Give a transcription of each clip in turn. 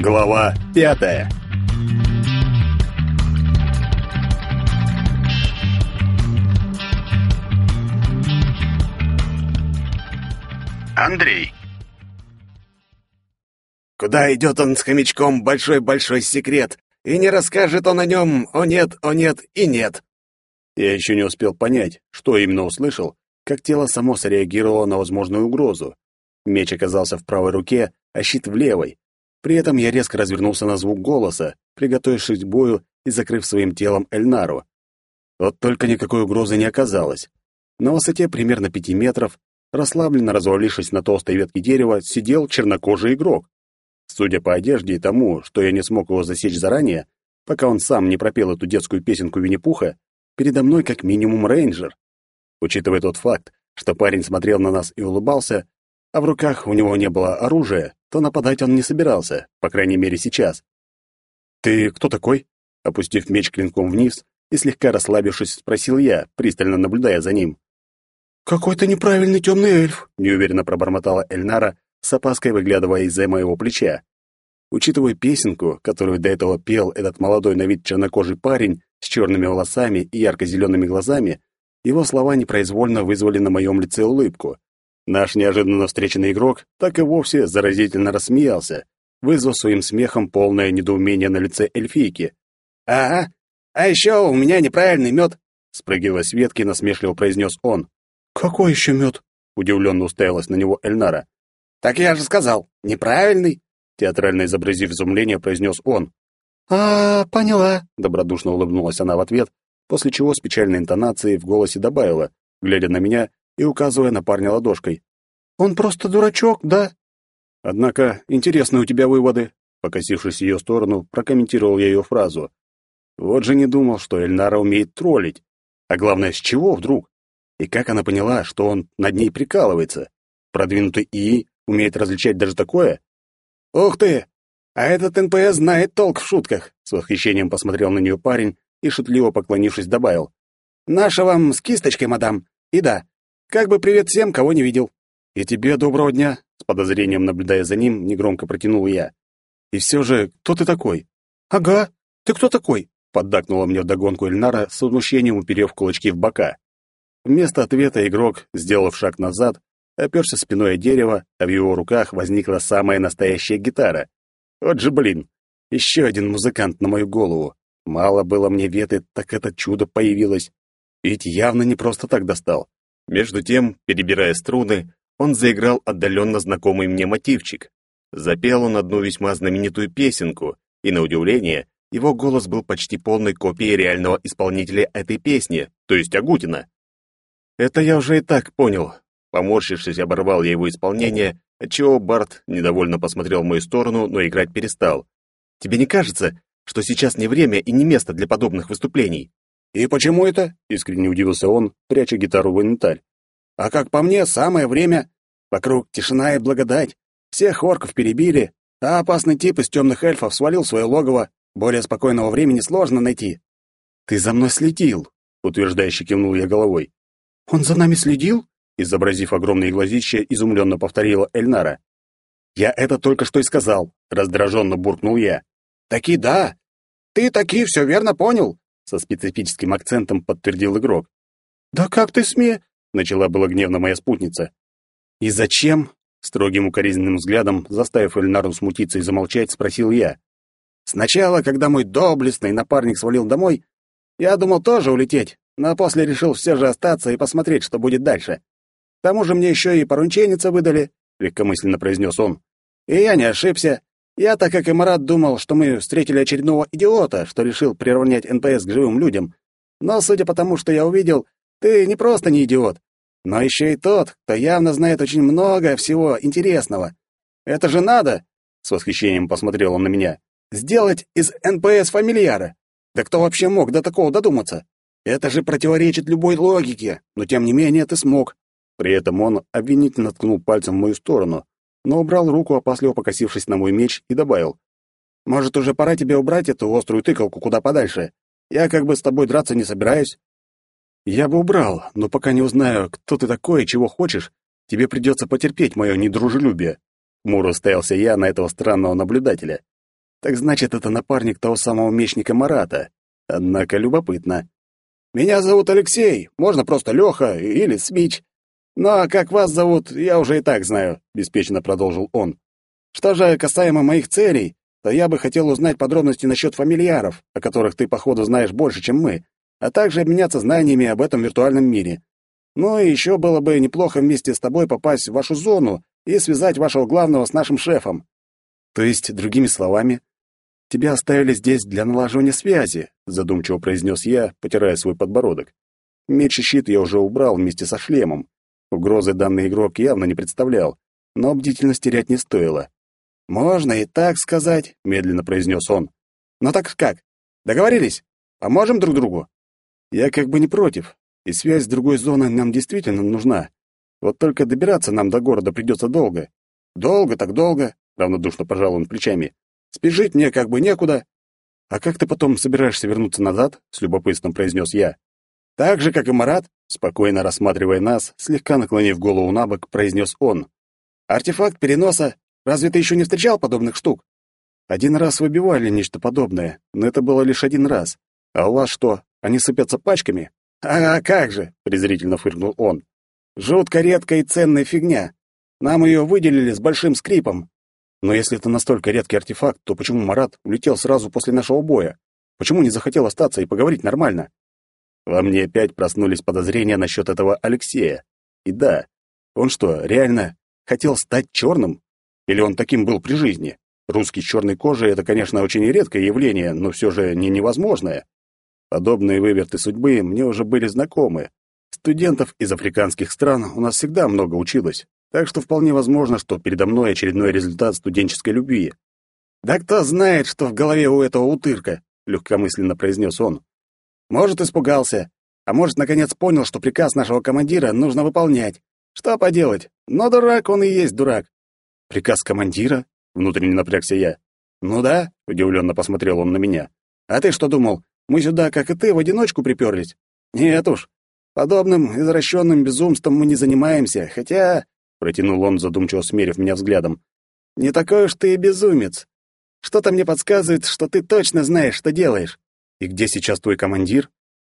Глава пятая Андрей Куда идет он с хомячком, большой-большой секрет, и не расскажет он о нем, о нет, о нет и нет. Я еще не успел понять, что именно услышал, как тело само среагировало на возможную угрозу. Меч оказался в правой руке, а щит в левой. При этом я резко развернулся на звук голоса, приготовившись к бою и закрыв своим телом Эльнару. Вот только никакой угрозы не оказалось. На высоте примерно пяти метров, расслабленно развалившись на толстой ветке дерева, сидел чернокожий игрок. Судя по одежде и тому, что я не смог его засечь заранее, пока он сам не пропел эту детскую песенку Винни-Пуха, передо мной как минимум рейнджер. Учитывая тот факт, что парень смотрел на нас и улыбался, а в руках у него не было оружия, то нападать он не собирался, по крайней мере сейчас. «Ты кто такой?» Опустив меч клинком вниз и слегка расслабившись, спросил я, пристально наблюдая за ним. «Какой-то неправильный темный эльф», — неуверенно пробормотала Эльнара, с опаской выглядывая из-за моего плеча. Учитывая песенку, которую до этого пел этот молодой на вид чернокожий парень с черными волосами и ярко-зелеными глазами, его слова непроизвольно вызвали на моем лице улыбку. Наш неожиданно встреченный игрок так и вовсе заразительно рассмеялся, вызвав своим смехом полное недоумение на лице эльфийки. «Ага, а еще у меня неправильный мед», — спрыгивая с ветки, насмешливо произнес он. «Какой еще мед?» — удивленно уставилась на него Эльнара. «Так я же сказал, неправильный!» Театрально изобразив изумление, произнес он. «А, поняла», — добродушно улыбнулась она в ответ, после чего с печальной интонацией в голосе добавила, глядя на меня и указывая на парня ладошкой. «Он просто дурачок, да?» «Однако, интересные у тебя выводы», — покосившись в ее сторону, прокомментировал я ее фразу. «Вот же не думал, что Эльнара умеет троллить. А главное, с чего вдруг? И как она поняла, что он над ней прикалывается? Продвинутый ИИ Умеет различать даже такое? Ух ты! А этот НПС знает толк в шутках, с восхищением посмотрел на нее парень и шутливо поклонившись добавил: "Наша вам с кисточкой, мадам. И да, как бы привет всем, кого не видел". "И тебе доброго дня", с подозрением наблюдая за ним, негромко протянул я. "И все же, кто ты такой?" "Ага, ты кто такой?" поддакнула мне вдогонку Эльнара с возмущением уперев кулачки в бока. Вместо ответа игрок, сделав шаг назад, оперся спиной о дерево, а в его руках возникла самая настоящая гитара. Вот же блин, еще один музыкант на мою голову. Мало было мне веты, так это чудо появилось. Ведь явно не просто так достал. Между тем, перебирая струны, он заиграл отдаленно знакомый мне мотивчик. Запел он одну весьма знаменитую песенку, и, на удивление, его голос был почти полной копией реального исполнителя этой песни, то есть Агутина. Это я уже и так понял, Поморщившись, оборвал я его исполнение, отчего Барт недовольно посмотрел в мою сторону, но играть перестал. «Тебе не кажется, что сейчас не время и не место для подобных выступлений?» «И почему это?» — искренне удивился он, пряча гитару в инвентарь. «А как по мне, самое время. Вокруг тишина и благодать. Всех орков перебили, а опасный тип из темных эльфов свалил свое логово. Более спокойного времени сложно найти». «Ты за мной следил», — утверждающе кивнул я головой. «Он за нами следил?» изобразив огромные глазища, изумленно повторила Эльнара. «Я это только что и сказал», — раздраженно буркнул я. «Таки да. Ты таки все верно понял», — со специфическим акцентом подтвердил игрок. «Да как ты сме...» — начала была гневно моя спутница. «И зачем?» — строгим укоризненным взглядом, заставив Эльнару смутиться и замолчать, спросил я. «Сначала, когда мой доблестный напарник свалил домой, я думал тоже улететь, но после решил все же остаться и посмотреть, что будет дальше. К тому же мне еще и порученица выдали, легкомысленно произнес он. И я не ошибся. Я, так как и Марат, думал, что мы встретили очередного идиота, что решил приравнять НПС к живым людям. Но, судя по тому, что я увидел, ты не просто не идиот, но еще и тот, кто явно знает очень много всего интересного. Это же надо, с восхищением посмотрел он на меня, сделать из НПС фамильяра. Да кто вообще мог до такого додуматься? Это же противоречит любой логике, но тем не менее ты смог. При этом он обвинительно ткнул пальцем в мою сторону, но убрал руку, опасливо покосившись на мой меч, и добавил. «Может, уже пора тебе убрать эту острую тыкалку куда подальше? Я как бы с тобой драться не собираюсь». «Я бы убрал, но пока не узнаю, кто ты такой и чего хочешь, тебе придется потерпеть мое недружелюбие». Мур уставился я на этого странного наблюдателя. Так значит, это напарник того самого мечника Марата. Однако любопытно. Меня зовут Алексей, можно просто Леха или Смич. Ну а как вас зовут, я уже и так знаю, беспечно продолжил он. Что же касаемо моих целей, то я бы хотел узнать подробности насчет фамильяров, о которых ты, походу, знаешь больше, чем мы, а также обменяться знаниями об этом виртуальном мире. Ну и еще было бы неплохо вместе с тобой попасть в вашу зону и связать вашего главного с нашим шефом. То есть, другими словами, тебя оставили здесь для налаживания связи, задумчиво произнес я, потирая свой подбородок. Меч и щит я уже убрал вместе со шлемом. Угрозы данный игрок явно не представлял, но бдительность терять не стоило. «Можно и так сказать», — медленно произнес он. «Но так как? Договорились? Поможем друг другу?» «Я как бы не против, и связь с другой зоной нам действительно нужна. Вот только добираться нам до города придется долго». «Долго так долго», — равнодушно пожал он плечами. «Спешить мне как бы некуда». «А как ты потом собираешься вернуться назад?» — с любопытством произнес я. «Так же, как и Марат», — спокойно рассматривая нас, слегка наклонив голову на бок, произнес он. «Артефакт переноса Разве ты еще не встречал подобных штук? Один раз выбивали нечто подобное, но это было лишь один раз. А у вас что, они сыпятся пачками? А как же, презрительно фыркнул он. Жутко редкая и ценная фигня. Нам ее выделили с большим скрипом. Но если это настолько редкий артефакт, то почему Марат улетел сразу после нашего боя? Почему не захотел остаться и поговорить нормально? Во мне опять проснулись подозрения насчет этого Алексея. И да, он что, реально хотел стать черным? Или он таким был при жизни? Русский с черной кожей — это, конечно, очень редкое явление, но все же не невозможное. Подобные выверты судьбы мне уже были знакомы. Студентов из африканских стран у нас всегда много училось, так что вполне возможно, что передо мной очередной результат студенческой любви. «Да кто знает, что в голове у этого утырка», — легкомысленно произнес он. «Может, испугался, а может, наконец понял, что приказ нашего командира нужно выполнять. Что поделать, но дурак он и есть дурак. Приказ командира? Внутренне напрягся я. Ну да, удивленно посмотрел он на меня. А ты что думал, мы сюда, как и ты, в одиночку приперлись? Нет уж. Подобным извращенным безумством мы не занимаемся, хотя... Протянул он, задумчиво смерив меня взглядом. Не такой уж ты и безумец. Что-то мне подсказывает, что ты точно знаешь, что делаешь. И где сейчас твой командир?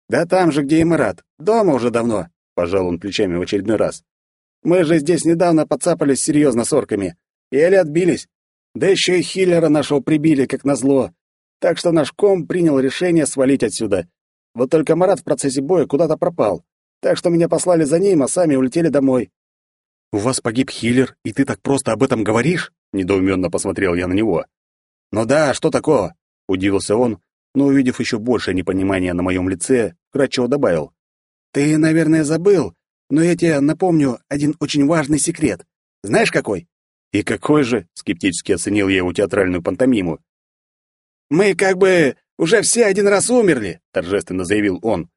Да там же, где и Марат. Дома уже давно. Пожал он плечами в очередной раз. Мы же здесь недавно подцапались серьезно с орками. Еле отбились. Да еще и хиллера нашего прибили, как назло. Так что наш ком принял решение свалить отсюда. Вот только Марат в процессе боя куда-то пропал. Так что меня послали за ним, а сами улетели домой. «У вас погиб хиллер, и ты так просто об этом говоришь?» Недоуменно посмотрел я на него. «Ну да, что такого?» — удивился он, но, увидев еще большее непонимание на моем лице, кратчево добавил. «Ты, наверное, забыл, но я тебе напомню один очень важный секрет. Знаешь, какой?» «И какой же?» — скептически оценил я его театральную пантомиму. «Мы как бы уже все один раз умерли», — торжественно заявил он.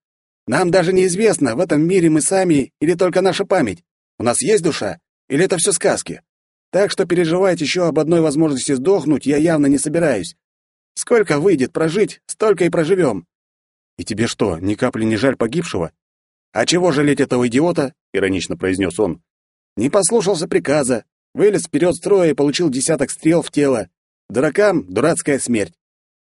«Нам даже неизвестно, в этом мире мы сами или только наша память. У нас есть душа? Или это все сказки? Так что переживать еще об одной возможности сдохнуть я явно не собираюсь. Сколько выйдет прожить, столько и проживем». «И тебе что, ни капли не жаль погибшего?» «А чего жалеть этого идиота?» — иронично произнес он. «Не послушался приказа, Вылез вперед строя и получил десяток стрел в тело. Дуракам — дурацкая смерть.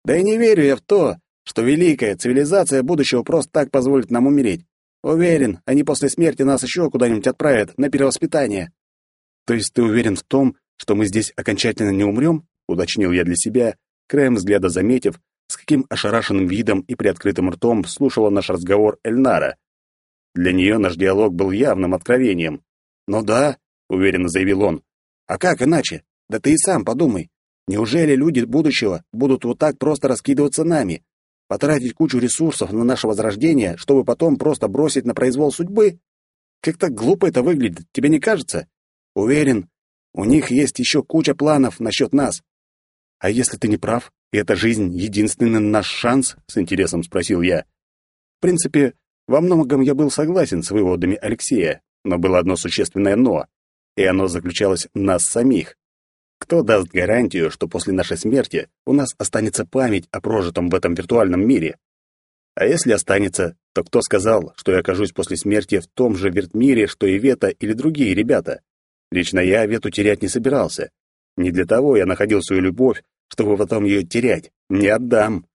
Да и не верю я в то, что великая цивилизация будущего просто так позволит нам умереть. Уверен, они после смерти нас еще куда-нибудь отправят на перевоспитание. То есть ты уверен в том, что мы здесь окончательно не умрем? Уточнил я для себя, краем взгляда заметив, с каким ошарашенным видом и приоткрытым ртом слушала наш разговор Эльнара. Для нее наш диалог был явным откровением. «Ну да», — уверенно заявил он, а как иначе? Да ты и сам подумай. Неужели люди будущего будут вот так просто раскидываться нами? Потратить кучу ресурсов на наше возрождение, чтобы потом просто бросить на произвол судьбы? Как-то глупо это выглядит, тебе не кажется? Уверен, у них есть еще куча планов насчет нас. А если ты не прав, и эта жизнь — единственный наш шанс? — с интересом спросил я. В принципе, во многом я был согласен с выводами Алексея, но было одно существенное «но» и оно заключалось в нас самих. Кто даст гарантию, что после нашей смерти у нас останется память о прожитом в этом виртуальном мире? А если останется, то кто сказал, что я окажусь после смерти в том же вертмире, что и Вета или другие ребята? Лично я Вету терять не собирался. Не для того я находил свою любовь, чтобы потом ее терять. Не отдам.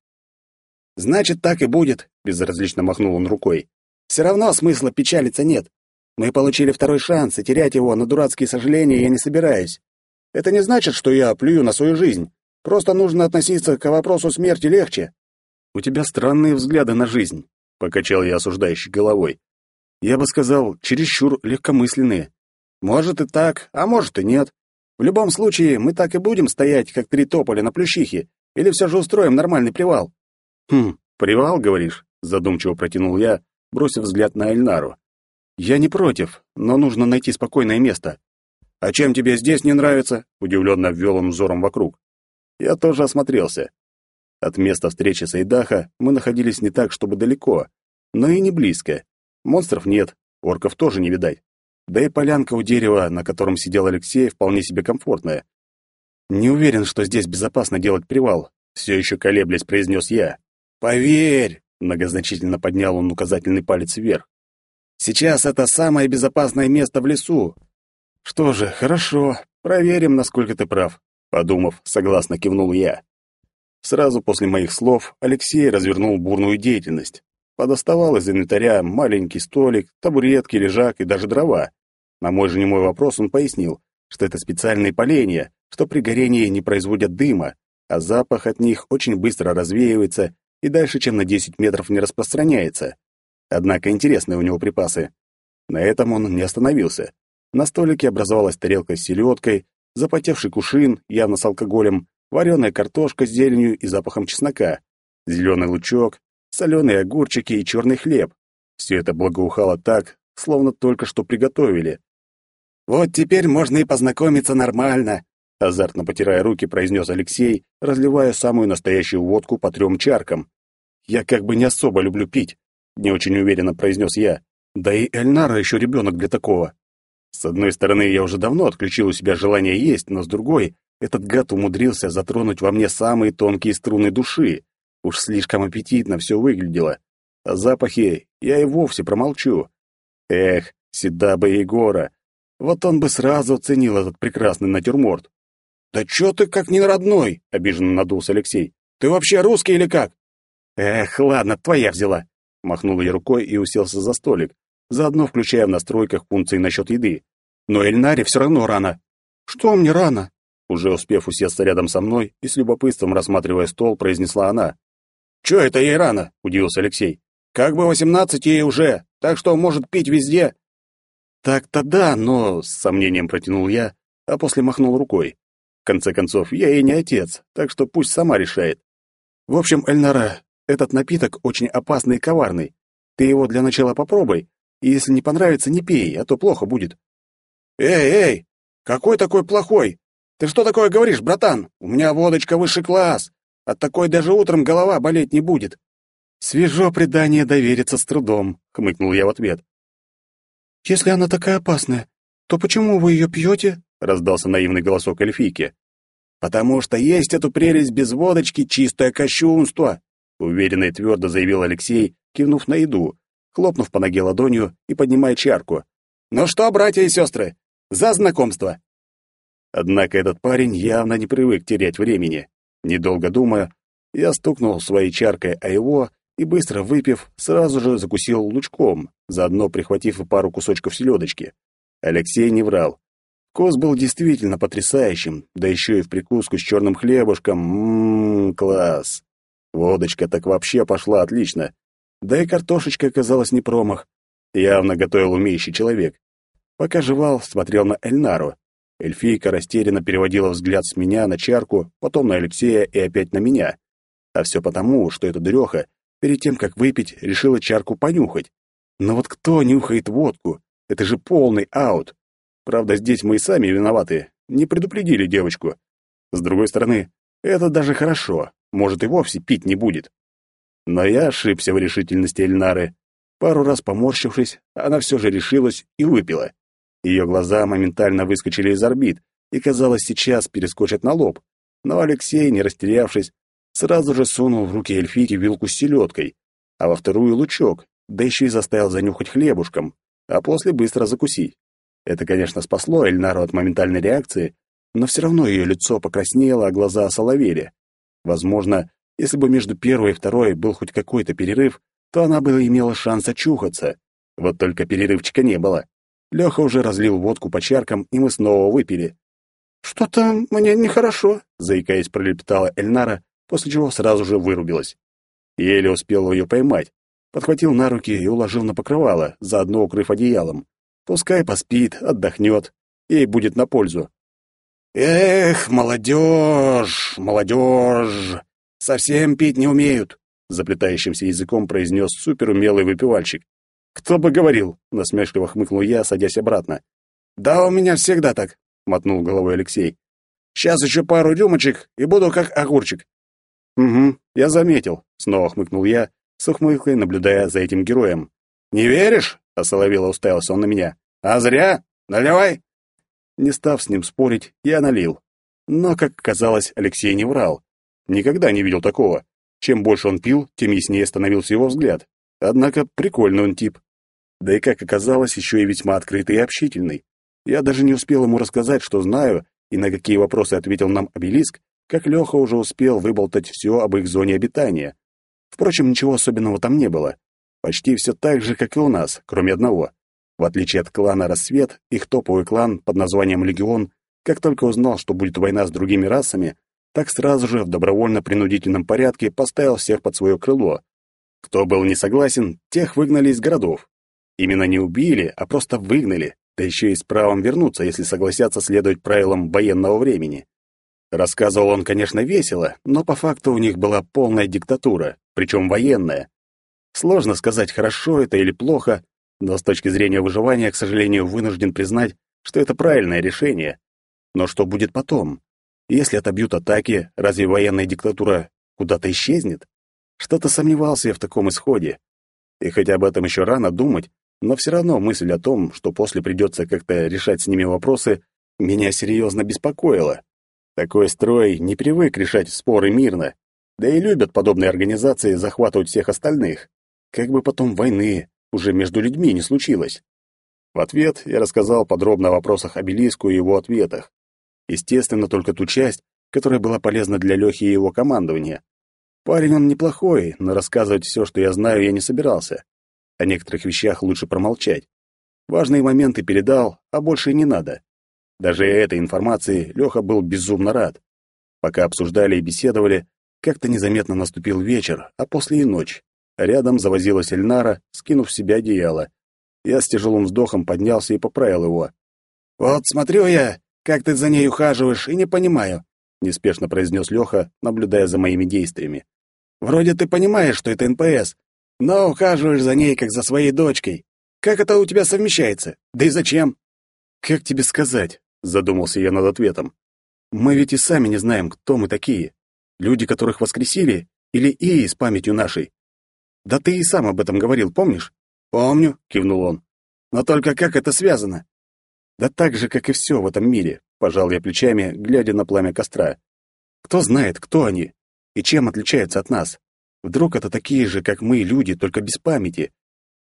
Значит, так и будет, безразлично махнул он рукой. Все равно смысла печалиться нет. Мы получили второй шанс, и терять его на дурацкие сожаления я не собираюсь. Это не значит, что я плюю на свою жизнь. Просто нужно относиться к вопросу смерти легче. У тебя странные взгляды на жизнь, покачал я осуждающей головой. Я бы сказал, чересчур легкомысленные. Может и так, а может и нет. В любом случае, мы так и будем стоять, как три тополя на плющихе, или все же устроим нормальный привал. Хм, привал, говоришь? Задумчиво протянул я, бросив взгляд на Эльнару. Я не против, но нужно найти спокойное место. А чем тебе здесь не нравится? Удивленно ввел он взором вокруг. Я тоже осмотрелся. От места встречи с Айдаха мы находились не так, чтобы далеко, но и не близко. Монстров нет, орков тоже не видать. Да и полянка у дерева, на котором сидел Алексей, вполне себе комфортная. Не уверен, что здесь безопасно делать привал, все еще колеблясь, произнес я. Поверь, многозначительно поднял он указательный палец вверх. Сейчас это самое безопасное место в лесу. Что же, хорошо, проверим, насколько ты прав, подумав, согласно кивнул я. Сразу после моих слов Алексей развернул бурную деятельность. Подоставал из инвентаря маленький столик, табуретки, лежак и даже дрова. На мой же немой вопрос он пояснил, что это специальные поленья, что при горении не производят дыма, а запах от них очень быстро развеивается и дальше, чем на 10 метров не распространяется. Однако интересные у него припасы. На этом он не остановился. На столике образовалась тарелка с селедкой, запотевший кушин, явно с алкоголем, вареная картошка с зеленью и запахом чеснока, зеленый лучок, соленые огурчики и черный хлеб. Все это благоухало так, словно только что приготовили. «Вот теперь можно и познакомиться нормально», — азартно потирая руки, произнес Алексей, разливая самую настоящую водку по трем чаркам. «Я как бы не особо люблю пить», — не очень уверенно произнес я. «Да и Эльнара еще ребенок для такого». С одной стороны, я уже давно отключил у себя желание есть, но с другой, этот гад умудрился затронуть во мне самые тонкие струны души. Уж слишком аппетитно все выглядело. О запахе я и вовсе промолчу. Эх, Седаба Егора, вот он бы сразу оценил этот прекрасный натюрморт. «Да чё ты как не родной?» — обиженно надулся Алексей. «Ты вообще русский или как?» «Эх, ладно, твоя взяла». Махнул я рукой и уселся за столик, заодно включая в настройках функции насчет еды. Но Эльнаре все равно рано. «Что мне рано?» Уже успев усесться рядом со мной и с любопытством рассматривая стол, произнесла она. «Чё это ей рано?» — удивился Алексей. «Как бы восемнадцать ей уже, так что может пить везде». «Так-то да, но...» — с сомнением протянул я, а после махнул рукой. В конце концов, я ей не отец, так что пусть сама решает. В общем, Эльнара, этот напиток очень опасный и коварный. Ты его для начала попробуй, и если не понравится, не пей, а то плохо будет. «Эй, эй! Какой такой плохой? Ты что такое говоришь, братан? У меня водочка высший класс. От такой даже утром голова болеть не будет». «Свежо предание довериться с трудом», — хмыкнул я в ответ. «Если она такая опасная, то почему вы ее пьете?» — раздался наивный голосок эльфийки. «Потому что есть эту прелесть без водочки чистое кощунство», — уверенно и твердо заявил Алексей, кивнув на еду, хлопнув по ноге ладонью и поднимая чарку. «Ну что, братья и сестры, за знакомство!» Однако этот парень явно не привык терять времени. Недолго думая, я стукнул своей чаркой о его и, быстро выпив, сразу же закусил лучком, заодно прихватив и пару кусочков селедочки. Алексей не врал. Вкус был действительно потрясающим, да еще и в прикуску с черным хлебушком. Ммм, класс. Водочка так вообще пошла отлично. Да и картошечка оказалась не промах. Явно готовил умеющий человек. Пока жевал, смотрел на Эльнару. Эльфийка растерянно переводила взгляд с меня на чарку, потом на Алексея и опять на меня. А все потому, что эта дуреха, перед тем, как выпить, решила чарку понюхать. Но вот кто нюхает водку? Это же полный аут. Правда, здесь мы и сами виноваты. Не предупредили девочку. С другой стороны, это даже хорошо. Может, и вовсе пить не будет. Но я ошибся в решительности Эльнары. Пару раз поморщившись, она все же решилась и выпила. Ее глаза моментально выскочили из орбит и, казалось, сейчас перескочат на лоб. Но Алексей, не растерявшись, сразу же сунул в руки эльфийки вилку с селедкой, а во вторую — лучок, да еще и заставил занюхать хлебушком, а после быстро закусить. Это, конечно, спасло Эльнару от моментальной реакции, но все равно ее лицо покраснело, а глаза осоловели. Возможно, если бы между первой и второй был хоть какой-то перерыв, то она бы имела шанс очухаться. Вот только перерывчика не было. Леха уже разлил водку по чаркам, и мы снова выпили. «Что-то мне нехорошо», — заикаясь, пролепетала Эльнара, после чего сразу же вырубилась. Еле успел ее поймать. Подхватил на руки и уложил на покрывало, заодно укрыв одеялом. Пускай поспит, отдохнет, ей будет на пользу. «Эх, молодежь, молодежь! Совсем пить не умеют!» Заплетающимся языком произнес суперумелый выпивальщик. «Кто бы говорил?» — насмешливо хмыкнул я, садясь обратно. «Да у меня всегда так», — мотнул головой Алексей. «Сейчас еще пару рюмочек, и буду как огурчик». «Угу, я заметил», — снова хмыкнул я, с ухмылкой наблюдая за этим героем. «Не веришь?» — осоловело уставился он на меня. «А зря? Наливай!» Не став с ним спорить, я налил. Но, как оказалось, Алексей не врал. Никогда не видел такого. Чем больше он пил, тем яснее становился его взгляд. Однако прикольный он тип. Да и, как оказалось, еще и весьма открытый и общительный. Я даже не успел ему рассказать, что знаю, и на какие вопросы ответил нам обелиск, как Леха уже успел выболтать все об их зоне обитания. Впрочем, ничего особенного там не было. Почти все так же, как и у нас, кроме одного. В отличие от клана «Рассвет», их топовый клан под названием «Легион», как только узнал, что будет война с другими расами, так сразу же в добровольно-принудительном порядке поставил всех под свое крыло. Кто был не согласен, тех выгнали из городов. Именно не убили, а просто выгнали, да еще и с правом вернуться, если согласятся следовать правилам военного времени. Рассказывал он, конечно, весело, но по факту у них была полная диктатура, причем военная. Сложно сказать, хорошо это или плохо, но с точки зрения выживания, к сожалению, вынужден признать, что это правильное решение. Но что будет потом? Если отобьют атаки, разве военная диктатура куда-то исчезнет? Что-то сомневался я в таком исходе. И хотя об этом еще рано думать, но все равно мысль о том, что после придется как-то решать с ними вопросы, меня серьезно беспокоила. Такой строй не привык решать споры мирно, да и любят подобные организации захватывать всех остальных. Как бы потом войны, уже между людьми не случилось. В ответ я рассказал подробно о вопросах обелиску и его ответах. Естественно, только ту часть, которая была полезна для Лехи и его командования. Парень он неплохой, но рассказывать все, что я знаю, я не собирался. О некоторых вещах лучше промолчать. Важные моменты передал, а больше и не надо. Даже этой информации Леха был безумно рад. Пока обсуждали и беседовали, как-то незаметно наступил вечер, а после и ночь. Рядом завозилась Эльнара, скинув с себя одеяло. Я с тяжелым вздохом поднялся и поправил его. «Вот смотрю я, как ты за ней ухаживаешь, и не понимаю», — неспешно произнес Леха, наблюдая за моими действиями. «Вроде ты понимаешь, что это НПС, но ухаживаешь за ней, как за своей дочкой. Как это у тебя совмещается? Да и зачем?» «Как тебе сказать?» — задумался я над ответом. «Мы ведь и сами не знаем, кто мы такие. Люди, которых воскресили, или ИИ с памятью нашей. Да ты и сам об этом говорил, помнишь? Помню, кивнул он. Но только как это связано? Да так же, как и все в этом мире, пожал я плечами, глядя на пламя костра. Кто знает, кто они и чем отличаются от нас? Вдруг это такие же, как мы, люди, только без памяти?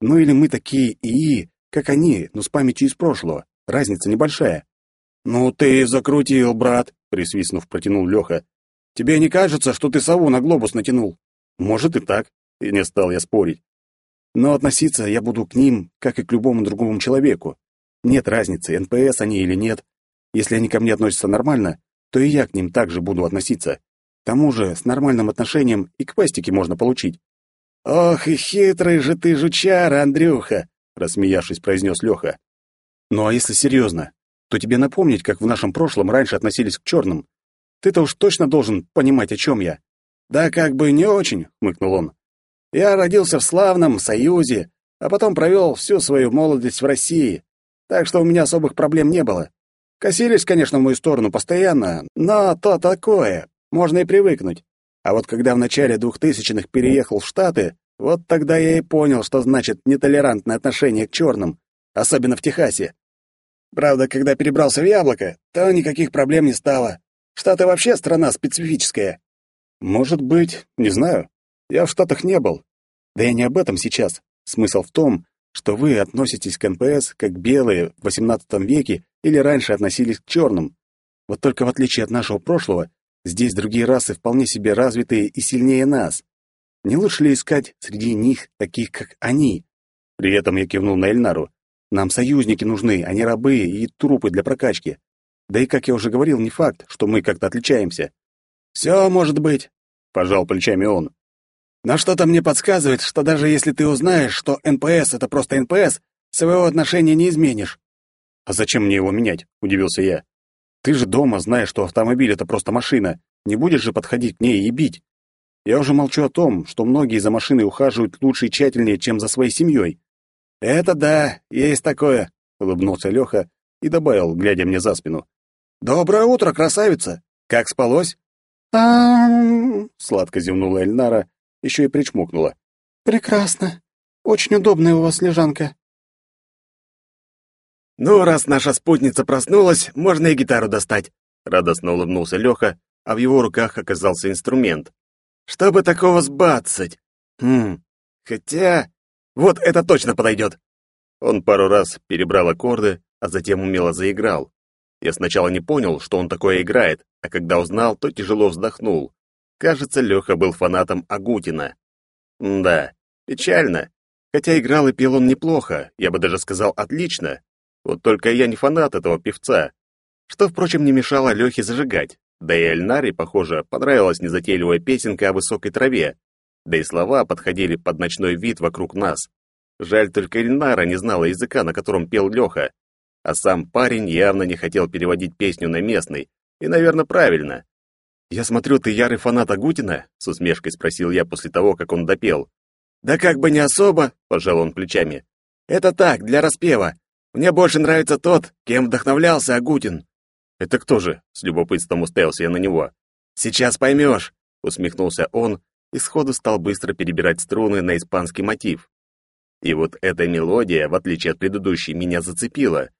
Ну или мы такие ИИ, как они, но с памятью из прошлого. Разница небольшая. Ну ты закрутил, брат, присвистнув, протянул Леха. Тебе не кажется, что ты сову на глобус натянул? Может и так, и не стал я спорить. Но относиться я буду к ним, как и к любому другому человеку. Нет разницы, НПС они или нет. Если они ко мне относятся нормально, то и я к ним также буду относиться. К тому же, с нормальным отношением и квестики можно получить. «Ох и хитрый же ты жучара, Андрюха!» — рассмеявшись, произнес Леха. «Ну а если серьезно, то тебе напомнить, как в нашем прошлом раньше относились к черным. Ты-то уж точно должен понимать, о чем я». «Да как бы не очень», — хмыкнул он. Я родился в славном Союзе, а потом провел всю свою молодость в России, так что у меня особых проблем не было. Косились, конечно, в мою сторону постоянно, но то такое, можно и привыкнуть. А вот когда в начале двухтысячных переехал в Штаты, вот тогда я и понял, что значит нетолерантное отношение к черным, особенно в Техасе. Правда, когда перебрался в Яблоко, то никаких проблем не стало. Штаты вообще страна специфическая. Может быть, не знаю. Я в Штатах не был. Да я не об этом сейчас. Смысл в том, что вы относитесь к НПС как белые в XVIII веке или раньше относились к черным. Вот только в отличие от нашего прошлого, здесь другие расы вполне себе развитые и сильнее нас. Не лучше ли искать среди них таких, как они? При этом я кивнул на Эльнару. Нам союзники нужны, а не рабы и трупы для прокачки. Да и, как я уже говорил, не факт, что мы как-то отличаемся. «Все может быть», — пожал плечами он. «Но что-то мне подсказывает, что даже если ты узнаешь, что НПС — это просто НПС, своего отношения не изменишь». «А зачем мне его менять?» — удивился я. «Ты же дома знаешь, что автомобиль — это просто машина. Не будешь же подходить к ней и бить. Я уже молчу о том, что многие за машиной ухаживают лучше и тщательнее, чем за своей семьей». «Это да, есть такое», — улыбнулся Леха и добавил, глядя мне за спину. «Доброе утро, красавица! Как спалось?» а сладко зевнула Эльнара, еще и причмокнула. «Прекрасно. Очень удобная у вас лежанка». «Ну, раз наша спутница проснулась, можно и гитару достать», — радостно улыбнулся Леха, а в его руках оказался инструмент. «Чтобы такого сбацать? Хм, хотя... Вот это точно подойдет!» Он пару раз перебрал аккорды, а затем умело заиграл. Я сначала не понял, что он такое играет, а когда узнал, то тяжело вздохнул. Кажется, Леха был фанатом Агутина. да, печально. Хотя играл и пел он неплохо, я бы даже сказал отлично. Вот только я не фанат этого певца. Что, впрочем, не мешало Лехе зажигать. Да и Эльнаре, похоже, понравилась незатейливая песенка о высокой траве. Да и слова подходили под ночной вид вокруг нас. Жаль, только Эльнара не знала языка, на котором пел Леха а сам парень явно не хотел переводить песню на местный, и, наверное, правильно. «Я смотрю, ты ярый фанат Агутина?» — с усмешкой спросил я после того, как он допел. «Да как бы не особо», — пожал он плечами. «Это так, для распева. Мне больше нравится тот, кем вдохновлялся Агутин». «Это кто же?» — с любопытством уставился я на него. «Сейчас поймешь», — усмехнулся он и сходу стал быстро перебирать струны на испанский мотив. И вот эта мелодия, в отличие от предыдущей, меня зацепила.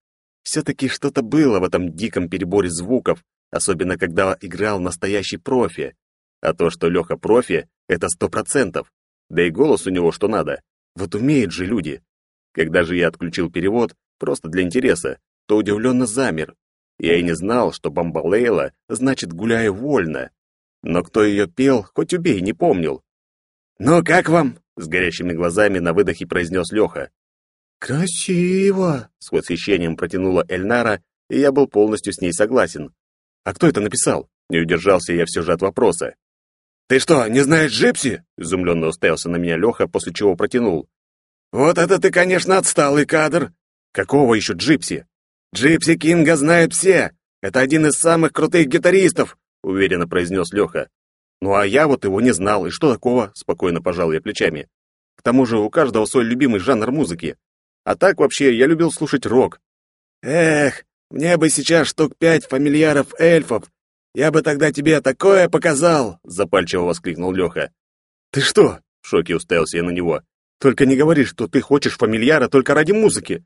Все-таки что-то было в этом диком переборе звуков, особенно когда играл настоящий профи. А то, что Леха профи, это сто процентов. Да и голос у него что надо. Вот умеют же люди. Когда же я отключил перевод, просто для интереса, то удивленно замер. Я и не знал, что Бамбалейла значит «гуляю вольно». Но кто ее пел, хоть убей, не помнил. «Ну, как вам?» — с горящими глазами на выдохе произнес Леха. «Красиво!» — с восхищением протянула Эльнара, и я был полностью с ней согласен. «А кто это написал?» — не удержался я все же от вопроса. «Ты что, не знаешь Джипси?» — изумленно уставился на меня Леха, после чего протянул. «Вот это ты, конечно, отсталый кадр!» «Какого еще Джипси?» «Джипси Кинга знают все! Это один из самых крутых гитаристов!» — уверенно произнес Леха. «Ну а я вот его не знал, и что такого?» — спокойно пожал я плечами. «К тому же у каждого свой любимый жанр музыки. А так вообще я любил слушать рок. Эх, мне бы сейчас штук пять фамильяров эльфов. Я бы тогда тебе такое показал, запальчиво воскликнул Леха. Ты что? В шоке уставился я на него. Только не говори, что ты хочешь фамильяра только ради музыки.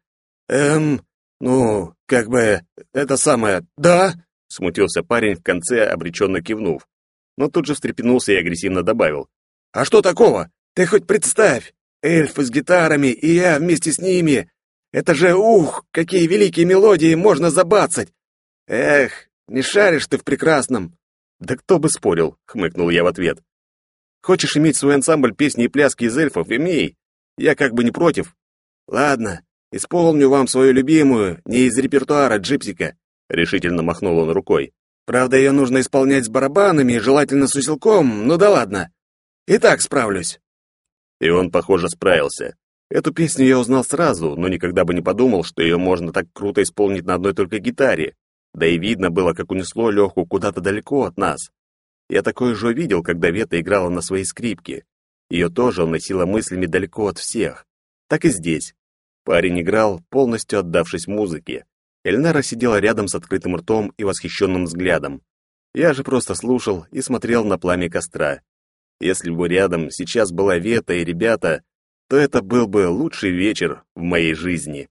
Эм, ну, как бы это самое. Да? Смутился парень в конце, обреченно кивнув. Но тут же встрепенулся и агрессивно добавил. А что такого? Ты хоть представь, Эльфы с гитарами, и я вместе с ними. Это же, ух, какие великие мелодии можно забацать! Эх, не шаришь ты в прекрасном!» «Да кто бы спорил!» — хмыкнул я в ответ. «Хочешь иметь свой ансамбль песни и пляски из эльфов? Имей! Я как бы не против!» «Ладно, исполню вам свою любимую, не из репертуара джипсика», — решительно махнул он рукой. «Правда, ее нужно исполнять с барабанами, желательно с усилком, ну да ладно. И так справлюсь». И он, похоже, справился. Эту песню я узнал сразу, но никогда бы не подумал, что ее можно так круто исполнить на одной только гитаре. Да и видно было, как унесло Леху куда-то далеко от нас. Я такое же видел, когда Вета играла на своей скрипке. Ее тоже уносило мыслями далеко от всех. Так и здесь. Парень играл, полностью отдавшись музыке. Эльнара сидела рядом с открытым ртом и восхищенным взглядом. Я же просто слушал и смотрел на пламя костра. Если бы рядом сейчас была Вета и ребята, то это был бы лучший вечер в моей жизни.